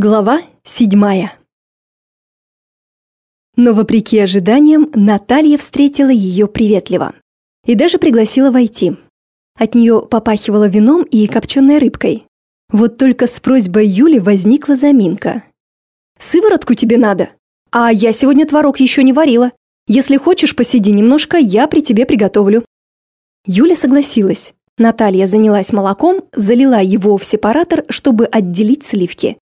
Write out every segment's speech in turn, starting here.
Глава седьмая Но вопреки ожиданиям, Наталья встретила ее приветливо и даже пригласила войти. От нее попахивало вином и копченой рыбкой. Вот только с просьбой Юли возникла заминка. «Сыворотку тебе надо? А я сегодня творог еще не варила. Если хочешь, посиди немножко, я при тебе приготовлю». Юля согласилась. Наталья занялась молоком, залила его в сепаратор, чтобы отделить сливки.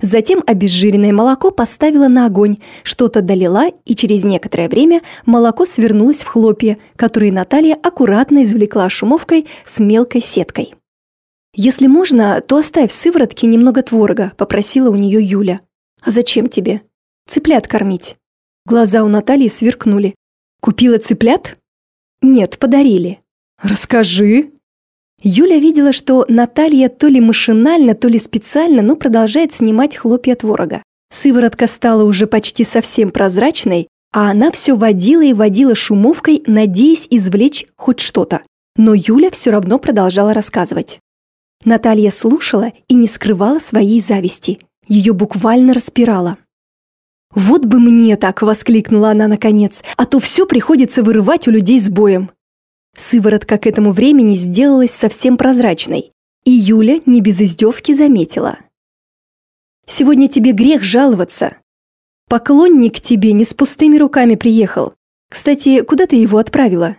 Затем обезжиренное молоко поставила на огонь, что-то долила, и через некоторое время молоко свернулось в хлопья, которые Наталья аккуратно извлекла шумовкой с мелкой сеткой. «Если можно, то оставь в сыворотке немного творога», – попросила у нее Юля. «А зачем тебе?» «Цыплят кормить». Глаза у Натальи сверкнули. «Купила цыплят?» «Нет, подарили». «Расскажи», Юля видела, что Наталья то ли машинально, то ли специально, но продолжает снимать хлопья творога. Сыворотка стала уже почти совсем прозрачной, а она все водила и водила шумовкой, надеясь извлечь хоть что-то. Но Юля все равно продолжала рассказывать. Наталья слушала и не скрывала своей зависти. Ее буквально распирала. «Вот бы мне так!» – воскликнула она наконец. «А то все приходится вырывать у людей с боем!» Сыворотка к этому времени сделалась совсем прозрачной, и Юля не без издевки заметила. «Сегодня тебе грех жаловаться. Поклонник тебе не с пустыми руками приехал. Кстати, куда ты его отправила?»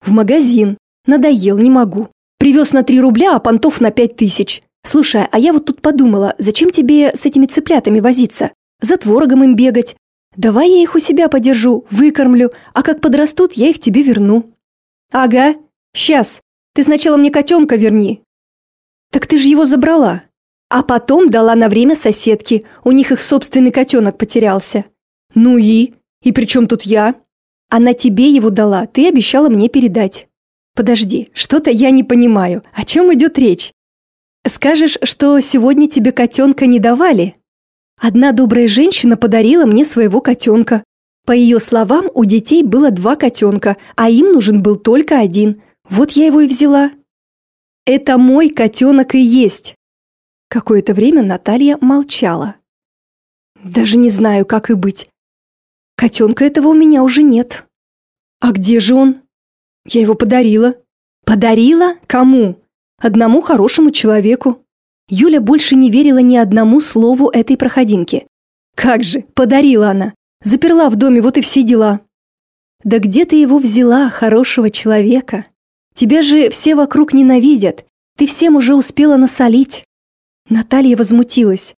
«В магазин. Надоел, не могу. Привез на три рубля, а понтов на пять тысяч. Слушай, а я вот тут подумала, зачем тебе с этими цыплятами возиться? За творогом им бегать. Давай я их у себя подержу, выкормлю, а как подрастут, я их тебе верну». «Ага, сейчас. Ты сначала мне котенка верни». «Так ты же его забрала». А потом дала на время соседке, у них их собственный котенок потерялся. «Ну и? И при чем тут я?» «Она тебе его дала, ты обещала мне передать». «Подожди, что-то я не понимаю. О чем идет речь?» «Скажешь, что сегодня тебе котенка не давали?» «Одна добрая женщина подарила мне своего котенка. По ее словам, у детей было два котенка, а им нужен был только один. Вот я его и взяла. Это мой котенок и есть. Какое-то время Наталья молчала. Даже не знаю, как и быть. Котенка этого у меня уже нет. А где же он? Я его подарила. Подарила? Кому? Одному хорошему человеку. Юля больше не верила ни одному слову этой проходимки. Как же, подарила она. Заперла в доме, вот и все дела. Да где ты его взяла, хорошего человека? Тебя же все вокруг ненавидят. Ты всем уже успела насолить. Наталья возмутилась.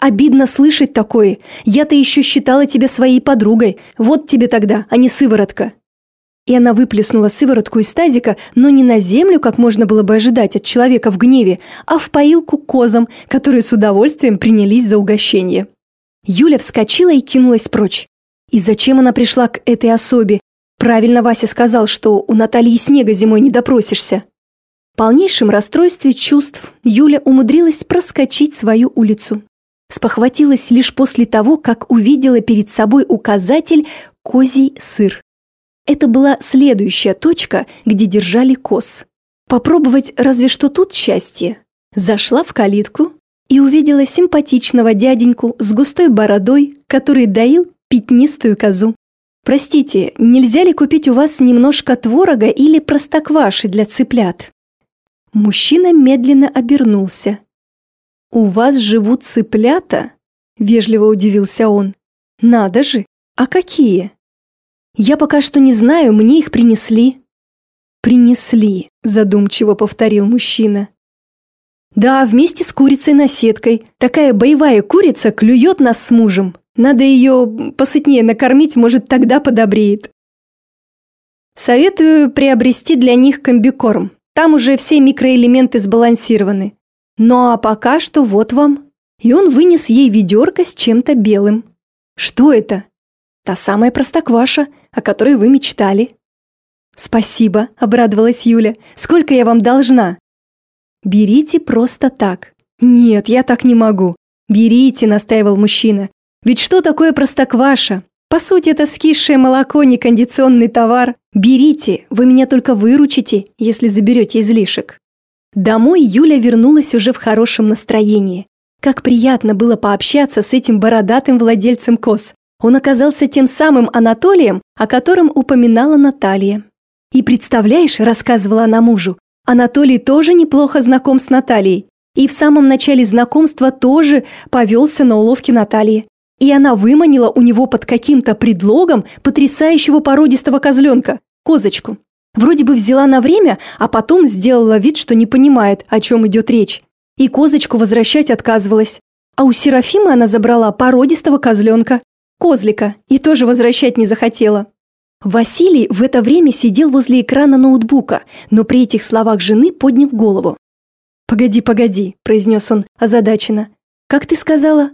Обидно слышать такое. Я-то еще считала тебя своей подругой. Вот тебе тогда, а не сыворотка. И она выплеснула сыворотку из тазика, но не на землю, как можно было бы ожидать от человека в гневе, а в поилку козам, которые с удовольствием принялись за угощение. Юля вскочила и кинулась прочь. И зачем она пришла к этой особе? Правильно Вася сказал, что у Натальи снега зимой не допросишься. В полнейшем расстройстве чувств Юля умудрилась проскочить свою улицу. Спохватилась лишь после того, как увидела перед собой указатель «Козий сыр». Это была следующая точка, где держали коз. Попробовать разве что тут счастье. Зашла в калитку, и увидела симпатичного дяденьку с густой бородой, который доил пятнистую козу. «Простите, нельзя ли купить у вас немножко творога или простокваши для цыплят?» Мужчина медленно обернулся. «У вас живут цыплята?» – вежливо удивился он. «Надо же! А какие?» «Я пока что не знаю, мне их принесли». «Принесли», – задумчиво повторил мужчина. Да, вместе с курицей-наседкой. Такая боевая курица клюет нас с мужем. Надо ее посытнее накормить, может, тогда подобреет. Советую приобрести для них комбикорм. Там уже все микроэлементы сбалансированы. Ну а пока что вот вам. И он вынес ей ведерко с чем-то белым. Что это? Та самая простокваша, о которой вы мечтали. Спасибо, обрадовалась Юля. Сколько я вам должна? Берите просто так. Нет, я так не могу. Берите, настаивал мужчина. Ведь что такое простокваша? По сути, это скисшее молоко, не кондиционный товар. Берите, вы меня только выручите, если заберете излишек. Домой Юля вернулась уже в хорошем настроении. Как приятно было пообщаться с этим бородатым владельцем коз. Он оказался тем самым Анатолием, о котором упоминала Наталья. «И представляешь», – рассказывала она мужу, Анатолий тоже неплохо знаком с Натальей. И в самом начале знакомства тоже повелся на уловки Натальи. И она выманила у него под каким-то предлогом потрясающего породистого козленка, козочку. Вроде бы взяла на время, а потом сделала вид, что не понимает, о чем идет речь. И козочку возвращать отказывалась. А у Серафимы она забрала породистого козленка, козлика, и тоже возвращать не захотела. Василий в это время сидел возле экрана ноутбука, но при этих словах жены поднял голову. «Погоди, погоди», – произнес он озадаченно. «Как ты сказала?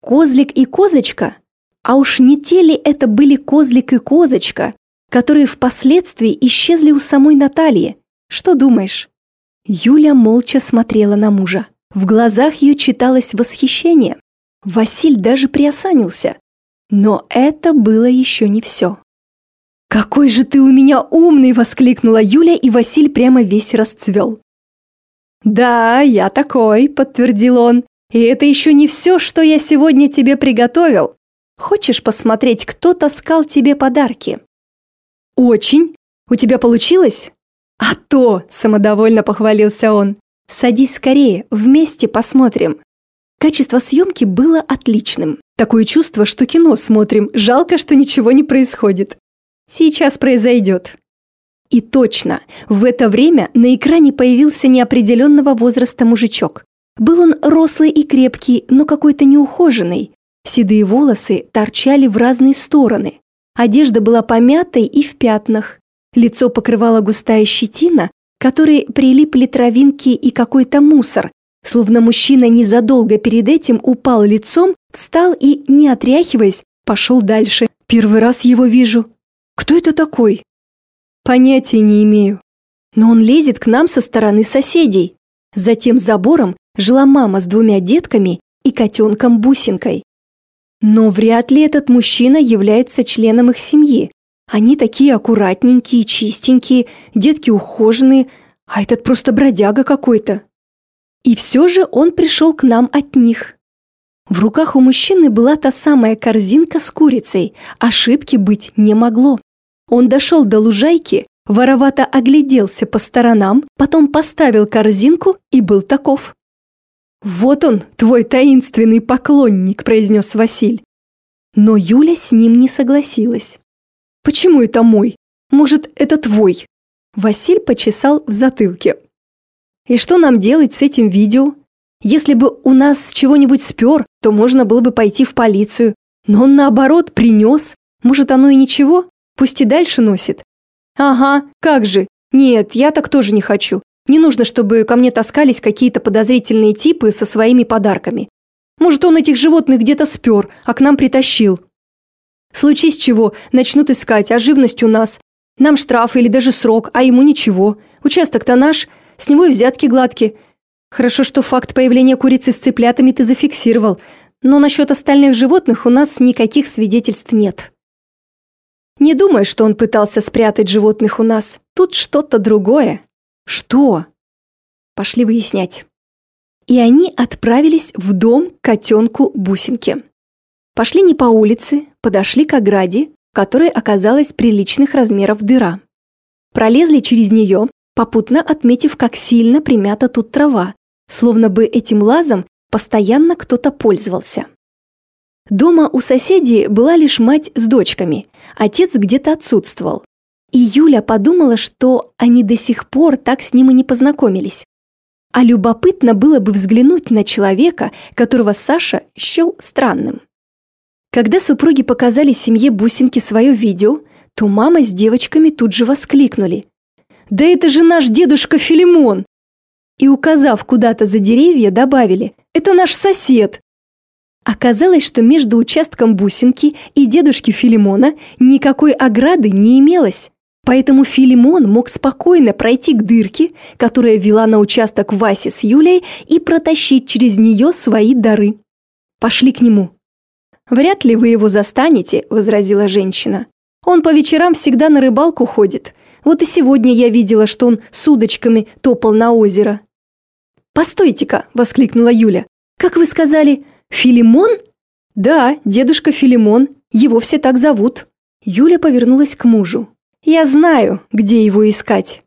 Козлик и козочка? А уж не те ли это были козлик и козочка, которые впоследствии исчезли у самой Натальи? Что думаешь?» Юля молча смотрела на мужа. В глазах ее читалось восхищение. Василь даже приосанился. Но это было еще не все. «Какой же ты у меня умный!» – воскликнула Юля, и Василь прямо весь расцвел. «Да, я такой», – подтвердил он. «И это еще не все, что я сегодня тебе приготовил. Хочешь посмотреть, кто таскал тебе подарки?» «Очень. У тебя получилось?» «А то!» – самодовольно похвалился он. «Садись скорее, вместе посмотрим». Качество съемки было отличным. Такое чувство, что кино смотрим, жалко, что ничего не происходит. Сейчас произойдет. И точно, в это время на экране появился неопределенного возраста мужичок. Был он рослый и крепкий, но какой-то неухоженный. Седые волосы торчали в разные стороны. Одежда была помятой и в пятнах. Лицо покрывала густая щетина, которой прилипли травинки и какой-то мусор, словно мужчина незадолго перед этим упал лицом, встал и, не отряхиваясь, пошел дальше. Первый раз его вижу. Кто это такой? Понятия не имею. Но он лезет к нам со стороны соседей. За тем забором жила мама с двумя детками и котенком-бусинкой. Но вряд ли этот мужчина является членом их семьи. Они такие аккуратненькие, чистенькие, детки ухоженные, а этот просто бродяга какой-то. И все же он пришел к нам от них. В руках у мужчины была та самая корзинка с курицей, ошибки быть не могло. Он дошел до лужайки, воровато огляделся по сторонам, потом поставил корзинку и был таков. «Вот он, твой таинственный поклонник», – произнес Василь. Но Юля с ним не согласилась. «Почему это мой? Может, это твой?» Василь почесал в затылке. «И что нам делать с этим видео? Если бы у нас чего-нибудь спер, то можно было бы пойти в полицию. Но он, наоборот, принес. Может, оно и ничего? Пусть и дальше носит. Ага, как же. Нет, я так тоже не хочу. Не нужно, чтобы ко мне таскались какие-то подозрительные типы со своими подарками. Может, он этих животных где-то спер, а к нам притащил. Случись чего, начнут искать, а живность у нас. Нам штраф или даже срок, а ему ничего. Участок-то наш, с него и взятки гладкие. Хорошо, что факт появления курицы с цыплятами ты зафиксировал, но насчет остальных животных у нас никаких свидетельств нет. Не думай, что он пытался спрятать животных у нас. Тут что-то другое. Что? Пошли выяснять. И они отправились в дом к котенку Бусинке. Пошли не по улице, подошли к ограде, в которой оказалась приличных размеров дыра. Пролезли через нее, попутно отметив, как сильно примята тут трава, словно бы этим лазом постоянно кто-то пользовался. Дома у соседей была лишь мать с дочками, отец где-то отсутствовал. И Юля подумала, что они до сих пор так с ним и не познакомились. А любопытно было бы взглянуть на человека, которого Саша счел странным. Когда супруги показали семье Бусинки свое видео, то мама с девочками тут же воскликнули. «Да это же наш дедушка Филимон!» И, указав куда-то за деревья, добавили «Это наш сосед». Оказалось, что между участком бусинки и дедушки Филимона никакой ограды не имелось. Поэтому Филимон мог спокойно пройти к дырке, которая вела на участок Васи с Юлей, и протащить через нее свои дары. Пошли к нему. «Вряд ли вы его застанете», – возразила женщина. «Он по вечерам всегда на рыбалку ходит. Вот и сегодня я видела, что он с удочками топал на озеро». «Постойте-ка!» – воскликнула Юля. Как вы сказали, Филимон? Да, дедушка Филимон, его все так зовут. Юля повернулась к мужу. Я знаю, где его искать.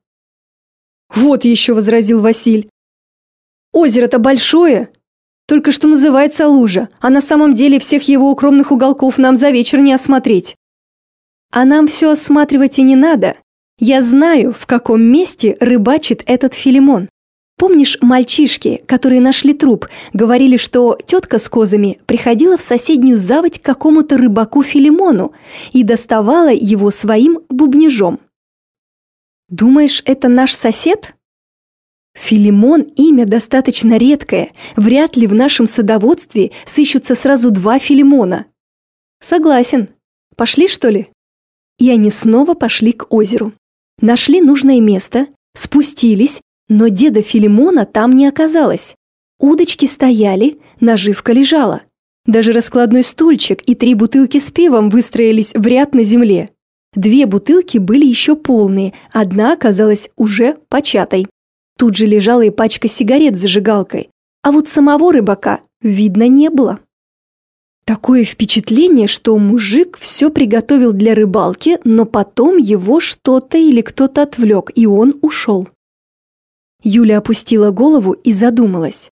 Вот еще, возразил Василь. Озеро-то большое, только что называется лужа, а на самом деле всех его укромных уголков нам за вечер не осмотреть. А нам все осматривать и не надо. Я знаю, в каком месте рыбачит этот Филимон. Помнишь, мальчишки, которые нашли труп, говорили, что тетка с козами приходила в соседнюю заводь к какому-то рыбаку Филимону и доставала его своим бубнежом? Думаешь, это наш сосед? Филимон – имя достаточно редкое, вряд ли в нашем садоводстве сыщутся сразу два Филимона. Согласен. Пошли, что ли? И они снова пошли к озеру. Нашли нужное место, спустились, но деда Филимона там не оказалось. Удочки стояли, наживка лежала. Даже раскладной стульчик и три бутылки с пивом выстроились в ряд на земле. Две бутылки были еще полные, одна оказалась уже початой. Тут же лежала и пачка сигарет с зажигалкой, а вот самого рыбака видно не было. Такое впечатление, что мужик все приготовил для рыбалки, но потом его что-то или кто-то отвлек, и он ушел. Юля опустила голову и задумалась.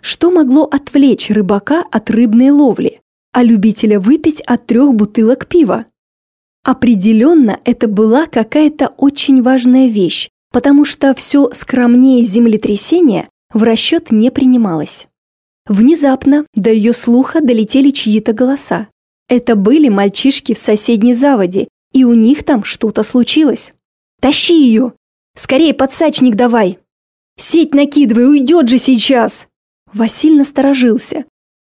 Что могло отвлечь рыбака от рыбной ловли, а любителя выпить от трех бутылок пива? Определенно, это была какая-то очень важная вещь, потому что все скромнее землетрясения в расчет не принималось. Внезапно до ее слуха долетели чьи-то голоса. Это были мальчишки в соседней заводе, и у них там что-то случилось. «Тащи ее! Скорее подсачник давай! Сеть накидывай, уйдет же сейчас!» Василь насторожился.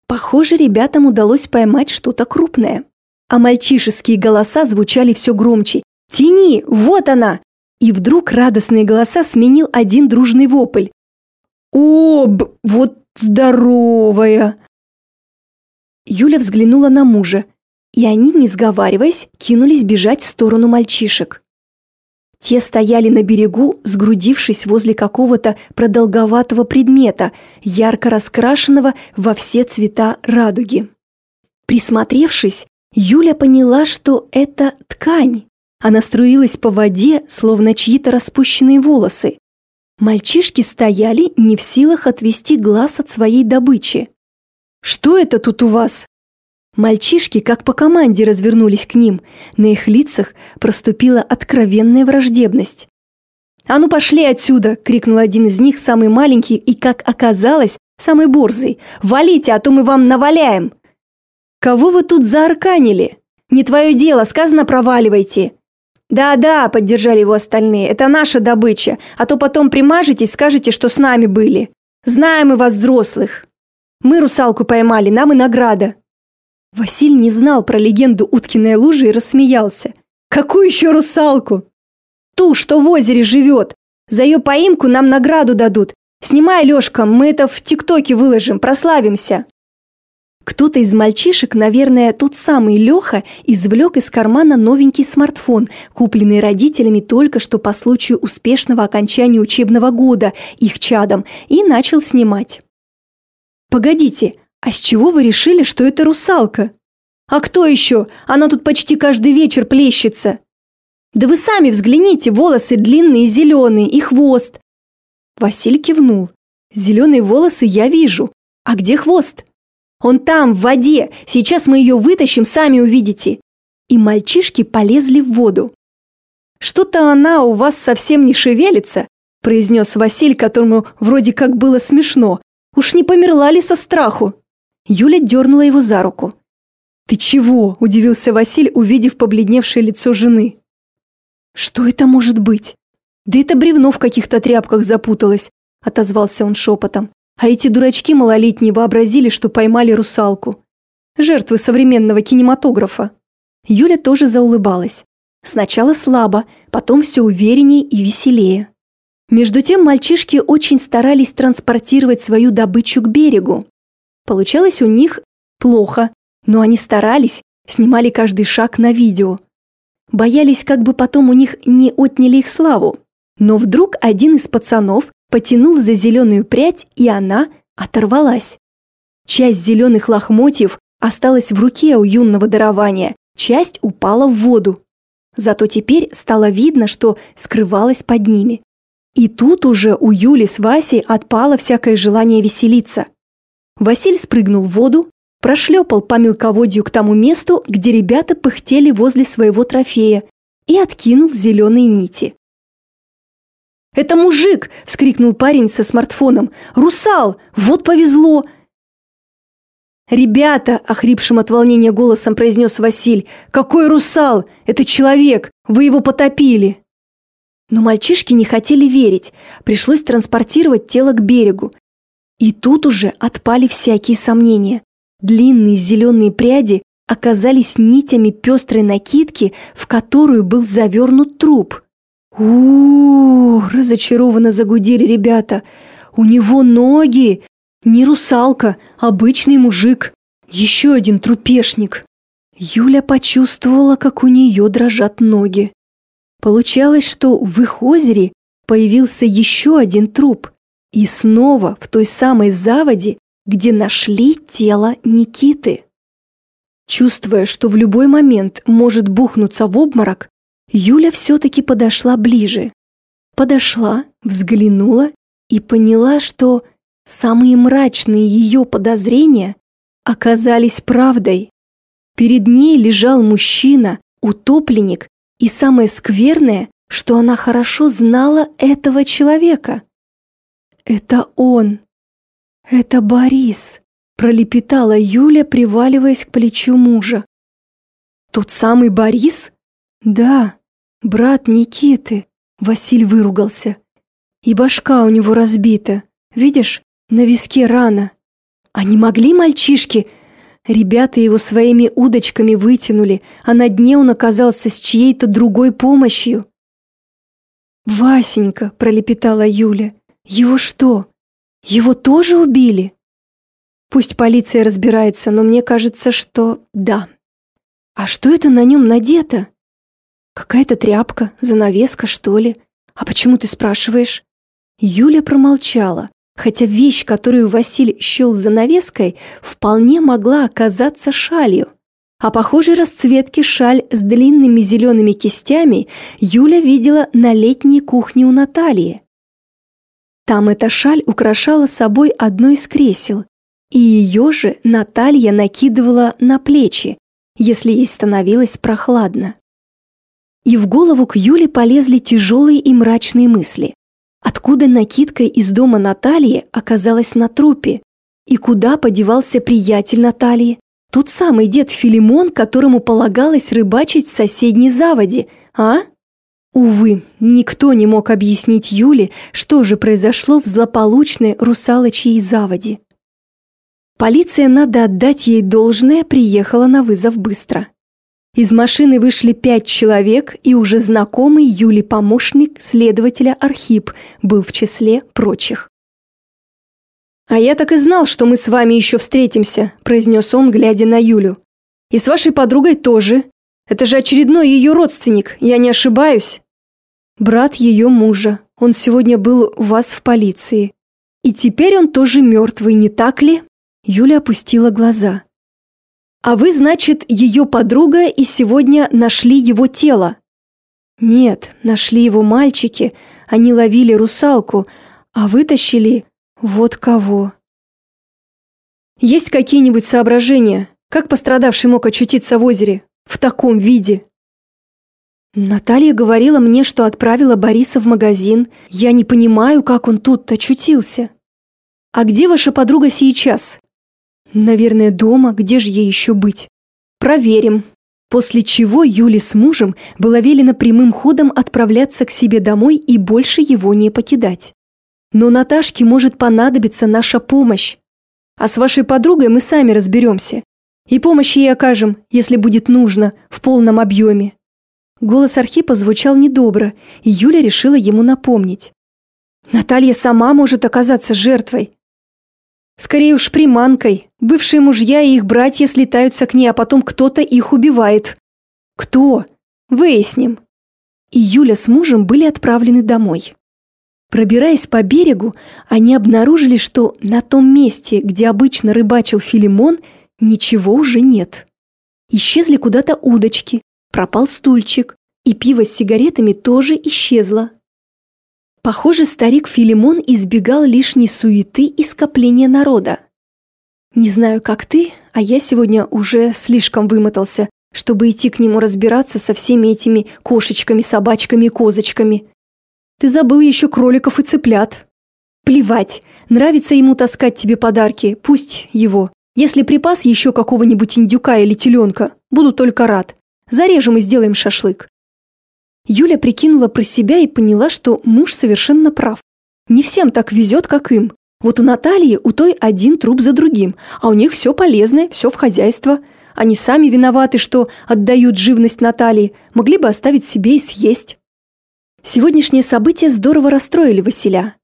Похоже, ребятам удалось поймать что-то крупное. А мальчишеские голоса звучали все громче. «Тяни! Вот она! И вдруг радостные голоса сменил один дружный вопль. «Об, вот здоровая!» Юля взглянула на мужа, и они, не сговариваясь, кинулись бежать в сторону мальчишек. Те стояли на берегу, сгрудившись возле какого-то продолговатого предмета, ярко раскрашенного во все цвета радуги. Присмотревшись, Юля поняла, что это ткань. Она струилась по воде, словно чьи-то распущенные волосы. Мальчишки стояли, не в силах отвести глаз от своей добычи. «Что это тут у вас?» Мальчишки, как по команде, развернулись к ним. На их лицах проступила откровенная враждебность. «А ну пошли отсюда!» – крикнул один из них, самый маленький и, как оказалось, самый борзый. «Валите, а то мы вам наваляем!» «Кого вы тут заарканили? Не твое дело, сказано проваливайте!» «Да-да», — поддержали его остальные, — «это наша добыча, а то потом примажетесь, скажете, что с нами были. Знаем мы вас, взрослых. Мы русалку поймали, нам и награда». Василь не знал про легенду уткиной лужи и рассмеялся. «Какую еще русалку?» «Ту, что в озере живет. За ее поимку нам награду дадут. Снимай, Лешка, мы это в ТикТоке выложим, прославимся». Кто-то из мальчишек, наверное, тот самый Леха, извлек из кармана новенький смартфон, купленный родителями только что по случаю успешного окончания учебного года их чадом, и начал снимать. «Погодите, а с чего вы решили, что это русалка?» «А кто еще? Она тут почти каждый вечер плещется!» «Да вы сами взгляните, волосы длинные, зеленые и хвост!» Василь кивнул. «Зеленые волосы я вижу. А где хвост?» Он там, в воде. Сейчас мы ее вытащим, сами увидите». И мальчишки полезли в воду. «Что-то она у вас совсем не шевелится», произнес Василь, которому вроде как было смешно. «Уж не померла ли со страху?» Юля дернула его за руку. «Ты чего?» – удивился Василь, увидев побледневшее лицо жены. «Что это может быть?» «Да это бревно в каких-то тряпках запуталось», – отозвался он шепотом. А эти дурачки малолетние вообразили, что поймали русалку. Жертвы современного кинематографа. Юля тоже заулыбалась. Сначала слабо, потом все увереннее и веселее. Между тем мальчишки очень старались транспортировать свою добычу к берегу. Получалось у них плохо, но они старались, снимали каждый шаг на видео. Боялись, как бы потом у них не отняли их славу. Но вдруг один из пацанов потянул за зеленую прядь, и она оторвалась. Часть зеленых лохмотьев осталась в руке у юного дарования, часть упала в воду. Зато теперь стало видно, что скрывалось под ними. И тут уже у Юли с Васей отпало всякое желание веселиться. Василь спрыгнул в воду, прошлепал по мелководью к тому месту, где ребята пыхтели возле своего трофея, и откинул зеленые нити. «Это мужик!» – вскрикнул парень со смартфоном. «Русал! Вот повезло!» «Ребята!» – охрипшим от волнения голосом произнес Василь. «Какой русал? Это человек! Вы его потопили!» Но мальчишки не хотели верить. Пришлось транспортировать тело к берегу. И тут уже отпали всякие сомнения. Длинные зеленые пряди оказались нитями пестрой накидки, в которую был завернут труп. у разочарованно загудели ребята. «У него ноги! Не русалка, обычный мужик. Еще один трупешник». Юля почувствовала, как у нее дрожат ноги. Получалось, что в их озере появился еще один труп. И снова в той самой заводе, где нашли тело Никиты. Чувствуя, что в любой момент может бухнуться в обморок, Юля все-таки подошла ближе. Подошла, взглянула и поняла, что самые мрачные ее подозрения оказались правдой. Перед ней лежал мужчина, утопленник, и самое скверное, что она хорошо знала этого человека. Это он. Это Борис пролепетала Юля, приваливаясь к плечу мужа. «Тот самый Борис?» «Да, брат Никиты», — Василь выругался. «И башка у него разбита. Видишь, на виске рана. А не могли мальчишки?» Ребята его своими удочками вытянули, а на дне он оказался с чьей-то другой помощью. «Васенька», — пролепетала Юля, — «его что, его тоже убили?» Пусть полиция разбирается, но мне кажется, что да. А что это на нем надето? Какая-то тряпка, занавеска, что ли? А почему ты спрашиваешь? Юля промолчала, хотя вещь, которую Василь счел занавеской, вполне могла оказаться шалью. А похожей расцветки шаль с длинными зелеными кистями Юля видела на летней кухне у Натальи. Там эта шаль украшала собой одно из кресел, и ее же Наталья накидывала на плечи, если ей становилось прохладно. И в голову к Юле полезли тяжелые и мрачные мысли. Откуда накидка из дома Натальи оказалась на трупе? И куда подевался приятель Натальи? Тот самый дед Филимон, которому полагалось рыбачить в соседней заводе, а? Увы, никто не мог объяснить Юле, что же произошло в злополучной русалочьей заводе. Полиция, надо отдать ей должное, приехала на вызов быстро. Из машины вышли пять человек, и уже знакомый Юли помощник следователя Архип был в числе прочих. «А я так и знал, что мы с вами еще встретимся», – произнес он, глядя на Юлю. «И с вашей подругой тоже. Это же очередной ее родственник, я не ошибаюсь?» «Брат ее мужа. Он сегодня был у вас в полиции. И теперь он тоже мертвый, не так ли?» Юля опустила глаза. «А вы, значит, ее подруга и сегодня нашли его тело?» «Нет, нашли его мальчики, они ловили русалку, а вытащили вот кого». «Есть какие-нибудь соображения, как пострадавший мог очутиться в озере в таком виде?» Наталья говорила мне, что отправила Бориса в магазин. Я не понимаю, как он тут очутился. А где ваша подруга сейчас? Наверное, дома, где же ей еще быть? Проверим. После чего Юле с мужем было велено прямым ходом отправляться к себе домой и больше его не покидать. Но Наташке может понадобиться наша помощь. А с вашей подругой мы сами разберемся. И помощь ей окажем, если будет нужно, в полном объеме. Голос Архипа звучал недобро, и Юля решила ему напомнить. Наталья сама может оказаться жертвой. Скорее уж приманкой. Бывшие мужья и их братья слетаются к ней, а потом кто-то их убивает. Кто? Выясним. И Юля с мужем были отправлены домой. Пробираясь по берегу, они обнаружили, что на том месте, где обычно рыбачил Филимон, ничего уже нет. Исчезли куда-то удочки, пропал стульчик, и пиво с сигаретами тоже исчезло. Похоже, старик Филимон избегал лишней суеты и скопления народа. Не знаю, как ты, а я сегодня уже слишком вымотался, чтобы идти к нему разбираться со всеми этими кошечками, собачками и козочками. Ты забыл еще кроликов и цыплят. Плевать, нравится ему таскать тебе подарки, пусть его. Если припас еще какого-нибудь индюка или теленка, буду только рад. Зарежем и сделаем шашлык. Юля прикинула про себя и поняла, что муж совершенно прав. Не всем так везет, как им. Вот у Натальи, у той один труп за другим, а у них все полезное, все в хозяйство. Они сами виноваты, что отдают живность Наталье, могли бы оставить себе и съесть. Сегодняшние события здорово расстроили Василя.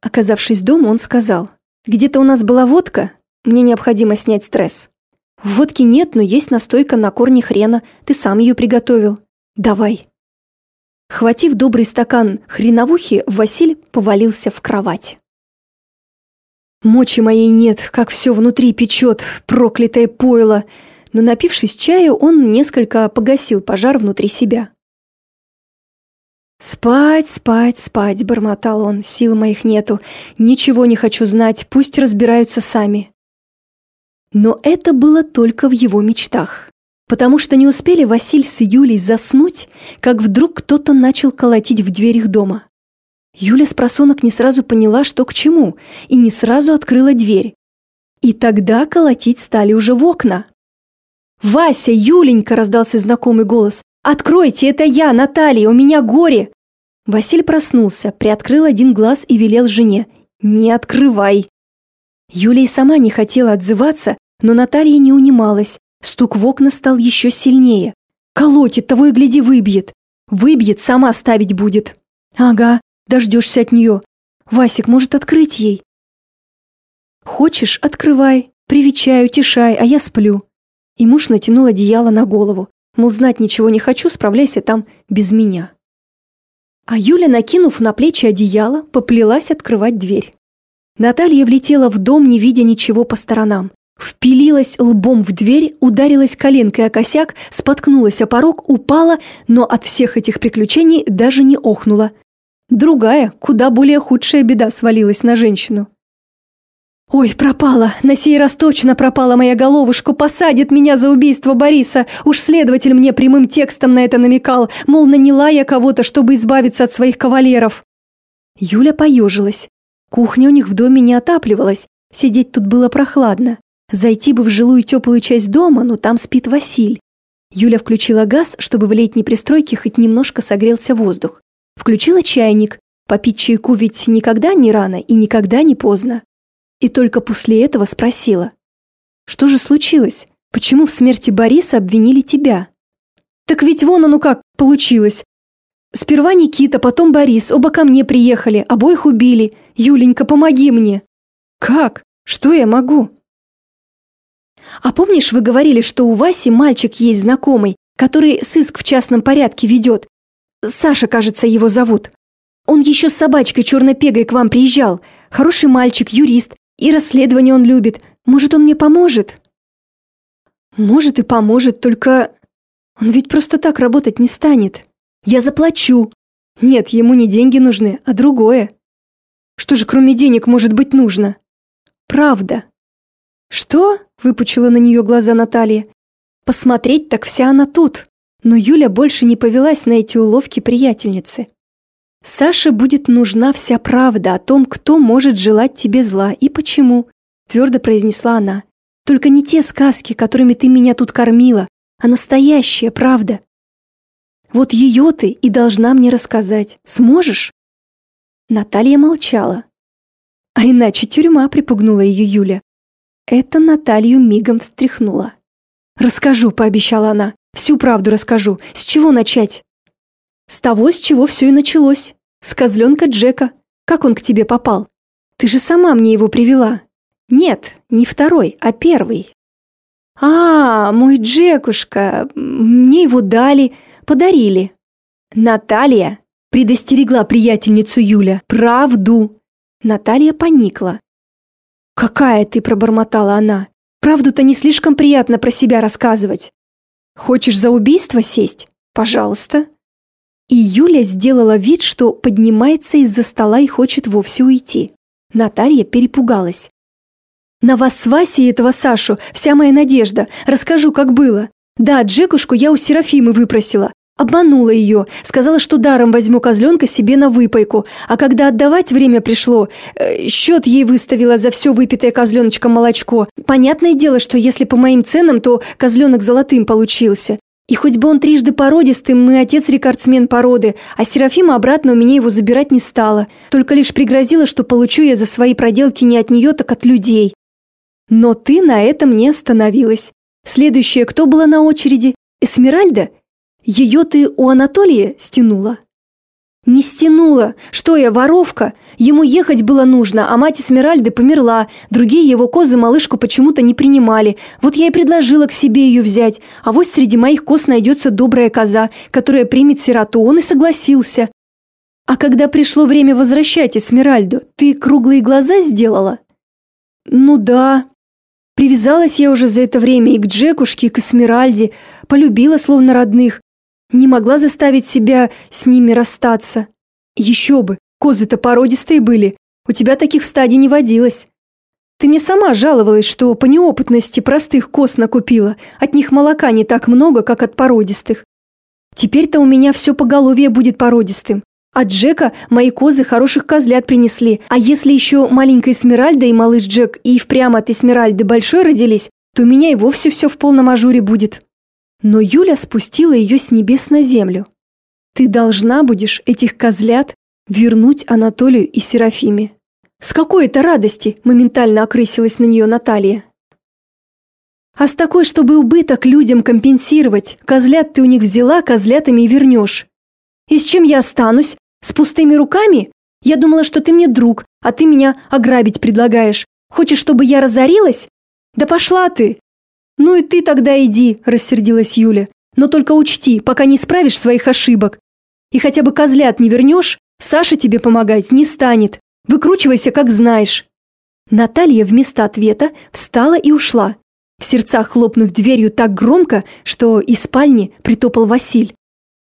Оказавшись дома, он сказал, «Где-то у нас была водка, мне необходимо снять стресс». «Водки нет, но есть настойка на корне хрена, ты сам ее приготовил. Давай». Хватив добрый стакан хреновухи, Василь повалился в кровать. Мочи моей нет, как все внутри печет, проклятое пойло. Но напившись чаю, он несколько погасил пожар внутри себя. «Спать, спать, спать», — бормотал он, — «сил моих нету, ничего не хочу знать, пусть разбираются сами». Но это было только в его мечтах потому что не успели Василь с Юлей заснуть, как вдруг кто-то начал колотить в дверь их дома. Юля с просонок не сразу поняла, что к чему, и не сразу открыла дверь. И тогда колотить стали уже в окна. «Вася, Юленька!» – раздался знакомый голос. «Откройте, это я, Наталья, у меня горе!» Василь проснулся, приоткрыл один глаз и велел жене. «Не открывай!» Юля и сама не хотела отзываться, но Наталья не унималась, Стук в окна стал еще сильнее. Колотит, того и гляди, выбьет. Выбьет, сама ставить будет. Ага, дождешься от нее. Васик может открыть ей. Хочешь, открывай, привечай, утешай, а я сплю. И муж натянул одеяло на голову. Мол, знать ничего не хочу, справляйся там без меня. А Юля, накинув на плечи одеяло, поплелась открывать дверь. Наталья влетела в дом, не видя ничего по сторонам. Впилилась лбом в дверь, ударилась коленкой о косяк, споткнулась о порог, упала, но от всех этих приключений даже не охнула. Другая, куда более худшая беда свалилась на женщину. «Ой, пропала! На сей раз точно пропала моя головушка! Посадит меня за убийство Бориса! Уж следователь мне прямым текстом на это намекал, мол, наняла я кого-то, чтобы избавиться от своих кавалеров!» Юля поежилась. Кухня у них в доме не отапливалась, сидеть тут было прохладно. Зайти бы в жилую теплую часть дома, но там спит Василь. Юля включила газ, чтобы в летней пристройке хоть немножко согрелся воздух. Включила чайник. Попить чайку ведь никогда не рано и никогда не поздно. И только после этого спросила. «Что же случилось? Почему в смерти Бориса обвинили тебя?» «Так ведь вон оно как получилось. Сперва Никита, потом Борис, оба ко мне приехали, обоих убили. Юленька, помоги мне!» «Как? Что я могу?» А помнишь, вы говорили, что у Васи мальчик есть знакомый, который сыск в частном порядке ведет? Саша, кажется, его зовут. Он еще с собачкой черно-пегой к вам приезжал. Хороший мальчик, юрист, и расследование он любит. Может, он мне поможет?» «Может и поможет, только он ведь просто так работать не станет. Я заплачу. Нет, ему не деньги нужны, а другое. Что же кроме денег может быть нужно? Правда. Что? Выпучила на нее глаза Наталья. Посмотреть так вся она тут. Но Юля больше не повелась на эти уловки приятельницы. Саше будет нужна вся правда о том, кто может желать тебе зла и почему, твердо произнесла она. Только не те сказки, которыми ты меня тут кормила, а настоящая правда. Вот ее ты и должна мне рассказать. Сможешь? Наталья молчала. А иначе тюрьма припугнула ее Юля. Это Наталью мигом встряхнула. «Расскажу», — пообещала она. «Всю правду расскажу. С чего начать?» «С того, с чего все и началось. С козленка Джека. Как он к тебе попал? Ты же сама мне его привела». «Нет, не второй, а первый». «А, мой Джекушка, мне его дали, подарили». «Наталья, Предостерегла приятельницу Юля. «Правду!» Наталья поникла. «Какая ты!» – пробормотала она. «Правду-то не слишком приятно про себя рассказывать. Хочешь за убийство сесть? Пожалуйста». И Юля сделала вид, что поднимается из-за стола и хочет вовсе уйти. Наталья перепугалась. «На вас с Васей этого Сашу вся моя надежда. Расскажу, как было. Да, Джекушку я у Серафимы выпросила. Обманула ее, сказала, что даром возьму козленка себе на выпайку, а когда отдавать время пришло, э, счет ей выставила за все выпитое козленочком молочко. Понятное дело, что если по моим ценам, то козленок золотым получился. И хоть бы он трижды породистым, мы отец-рекордсмен породы, а Серафима обратно у меня его забирать не стала, только лишь пригрозила, что получу я за свои проделки не от нее, так от людей. Но ты на этом не остановилась. Следующая кто была на очереди? Эсмеральда? Ее ты у Анатолия стянула?» «Не стянула. Что я, воровка? Ему ехать было нужно, а мать Эсмеральды померла. Другие его козы малышку почему-то не принимали. Вот я и предложила к себе ее взять. А вот среди моих коз найдется добрая коза, которая примет сироту. Он и согласился. А когда пришло время возвращать Эсмеральду, ты круглые глаза сделала?» «Ну да», Привязалась я уже за это время и к Джекушке, и к Эсмеральде, полюбила словно родных. Не могла заставить себя с ними расстаться. Еще бы, козы-то породистые были, у тебя таких в стаде не водилось. Ты мне сама жаловалась, что по неопытности простых коз накупила, от них молока не так много, как от породистых. Теперь-то у меня все поголовье будет породистым. От Джека мои козы хороших козлят принесли, а если еще маленькая Эсмеральда и малыш Джек и впрямь от Эсмеральды большой родились, то у меня и вовсе все в полном ажуре будет. Но Юля спустила ее с небес на землю. «Ты должна будешь этих козлят вернуть Анатолию и Серафиме». «С какой это радости!» – моментально окрысилась на нее Наталья. «А с такой, чтобы убыток людям компенсировать. Козлят ты у них взяла, козлятами и вернешь. И с чем я останусь? С пустыми руками? Я думала, что ты мне друг, а ты меня ограбить предлагаешь. Хочешь, чтобы я разорилась? Да пошла ты! «Ну и ты тогда иди», – рассердилась Юля. «Но только учти, пока не исправишь своих ошибок. И хотя бы козлят не вернешь, Саша тебе помогать не станет. Выкручивайся, как знаешь». Наталья вместо ответа встала и ушла, в сердцах хлопнув дверью так громко, что из спальни притопал Василь.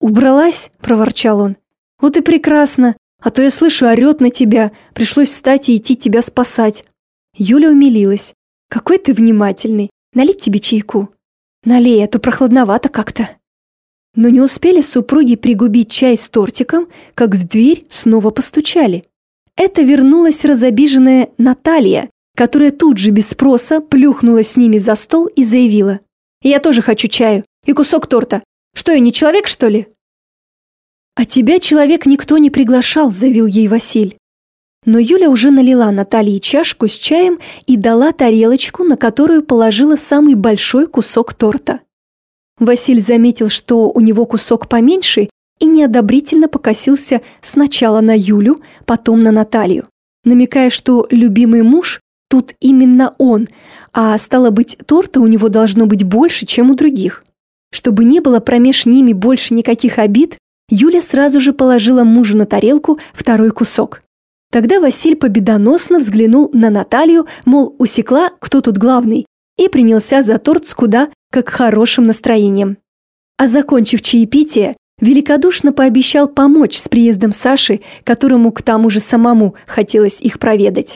«Убралась?» – проворчал он. «Вот и прекрасно, а то я слышу, орет на тебя, пришлось встать и идти тебя спасать». Юля умилилась. «Какой ты внимательный, Налить тебе чайку?» «Налей, а то прохладновато как-то». Но не успели супруги пригубить чай с тортиком, как в дверь снова постучали. Это вернулась разобиженная Наталья, которая тут же без спроса плюхнула с ними за стол и заявила. «Я тоже хочу чаю и кусок торта. Что, я не человек, что ли?» «А тебя человек никто не приглашал», – заявил ей Василь. Но Юля уже налила Наталье чашку с чаем и дала тарелочку, на которую положила самый большой кусок торта. Василь заметил, что у него кусок поменьше, и неодобрительно покосился сначала на Юлю, потом на Наталью, намекая, что любимый муж тут именно он, а стало быть, торта у него должно быть больше, чем у других. Чтобы не было промеж ними больше никаких обид, Юля сразу же положила мужу на тарелку второй кусок. Тогда Василь победоносно взглянул на Наталью, мол, усекла, кто тут главный, и принялся за торт с куда как хорошим настроением. А закончив чаепитие, великодушно пообещал помочь с приездом Саши, которому к тому же самому хотелось их проведать.